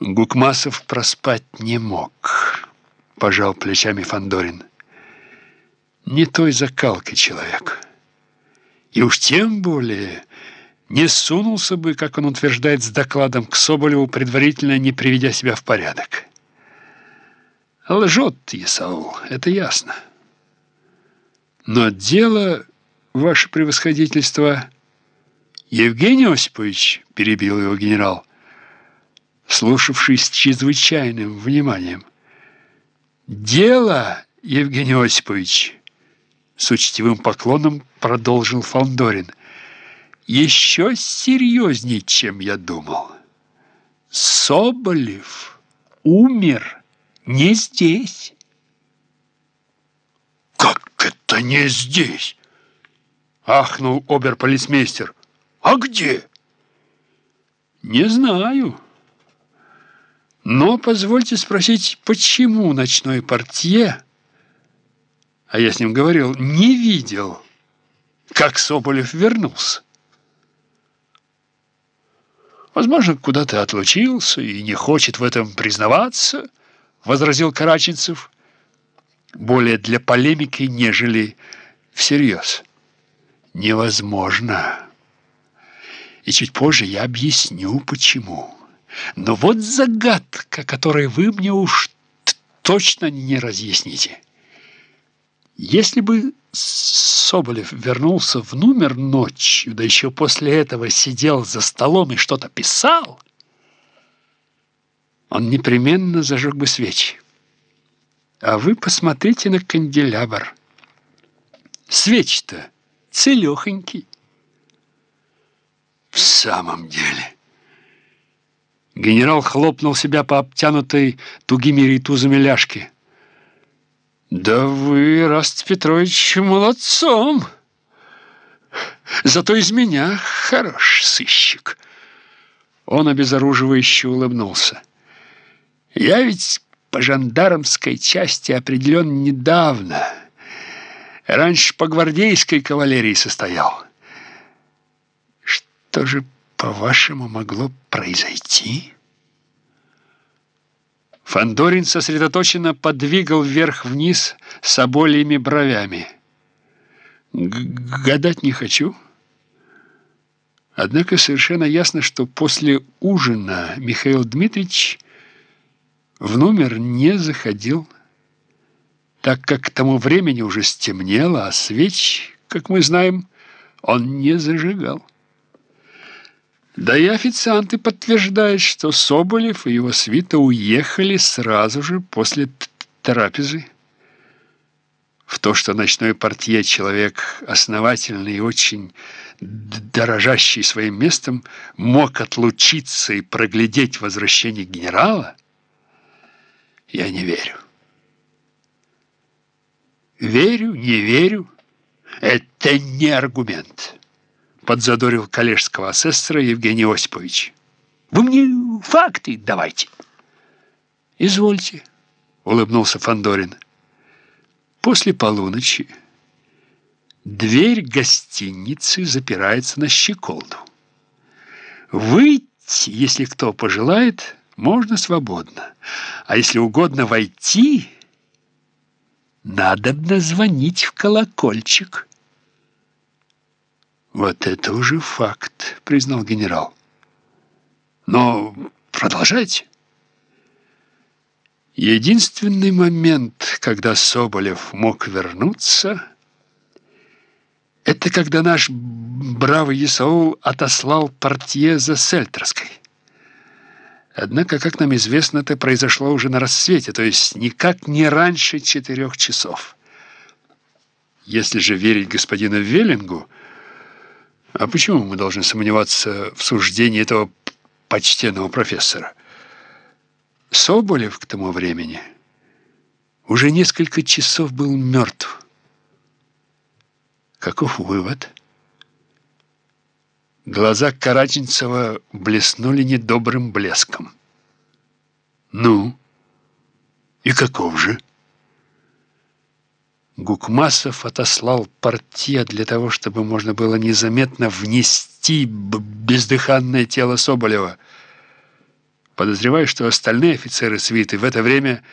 Гукмасов проспать не мог, пожал плечами Фандорин. Не той закалки человек. И уж тем более не сунулся бы, как он утверждает, с докладом к Соболеву, предварительно не приведя себя в порядок. Лжет Исаул, это ясно. Но дело, ваше превосходительство... Евгений Осипович, перебил его генерал, слушавший с чрезвычайным вниманием. «Дело, Евгений Осипович!» С учтивым поклоном продолжил Фандорин. «Еще серьезнее, чем я думал. Соболев умер не здесь». «Как это не здесь?» — ахнул оберполицмейстер. «А где?» «Не знаю». Но позвольте спросить, почему ночной портье, а я с ним говорил, не видел, как Соболев вернулся? Возможно, куда-то отлучился и не хочет в этом признаваться, возразил Караченцев, более для полемики, нежели всерьез. Невозможно. И чуть позже я объясню, почему. Но вот загадка, которую вы мне уж точно не разъясните. Если бы Соболев вернулся в номер ночью, да еще после этого сидел за столом и что-то писал, он непременно зажег бы свечи. А вы посмотрите на канделябр. Свеч-то целехонький. В самом деле... Генерал хлопнул себя по обтянутой тугими ритузами ляжке. «Да вы, Раст Петрович, молодцом! Зато из меня хорош сыщик!» Он обезоруживающе улыбнулся. «Я ведь по жандармской части определен недавно. Раньше по гвардейской кавалерии состоял. Что же по-вашему, могло произойти? Фандорин сосредоточенно подвигал вверх-вниз с обоими бровями. Гадать не хочу. Однако совершенно ясно, что после ужина Михаил Дмитриевич в номер не заходил, так как к тому времени уже стемнело, а свеч, как мы знаем, он не зажигал. Да и официанты подтверждают, что Соболев и его свита уехали сразу же после трапезы. В то, что ночной портье человек основательный и очень дорожащий своим местом, мог отлучиться и проглядеть возвращение генерала, я не верю. Верю, не верю, это не аргумент подзадорил коллежского асессора Евгений Осипович. «Вы мне факты давайте». «Извольте», — улыбнулся Фандорин. «После полуночи дверь гостиницы запирается на щеколду. Выйти, если кто пожелает, можно свободно. А если угодно войти, надо звонить в колокольчик». «Вот это уже факт», — признал генерал. «Но продолжайте». Единственный момент, когда Соболев мог вернуться, это когда наш бравый Исаул отослал портье за Сельтерской. Однако, как нам известно, это произошло уже на рассвете, то есть никак не раньше четырех часов. Если же верить господину Веллингу, а почему мы должны сомневаться в суждении этого почтенного профессора? Соболев к тому времени уже несколько часов был мертв. Каков вывод? Глаза Караченцева блеснули недобрым блеском. «Ну, и каков же?» Гукмасов отослал портье для того, чтобы можно было незаметно внести бездыханное тело Соболева. Подозреваю, что остальные офицеры свиты в это время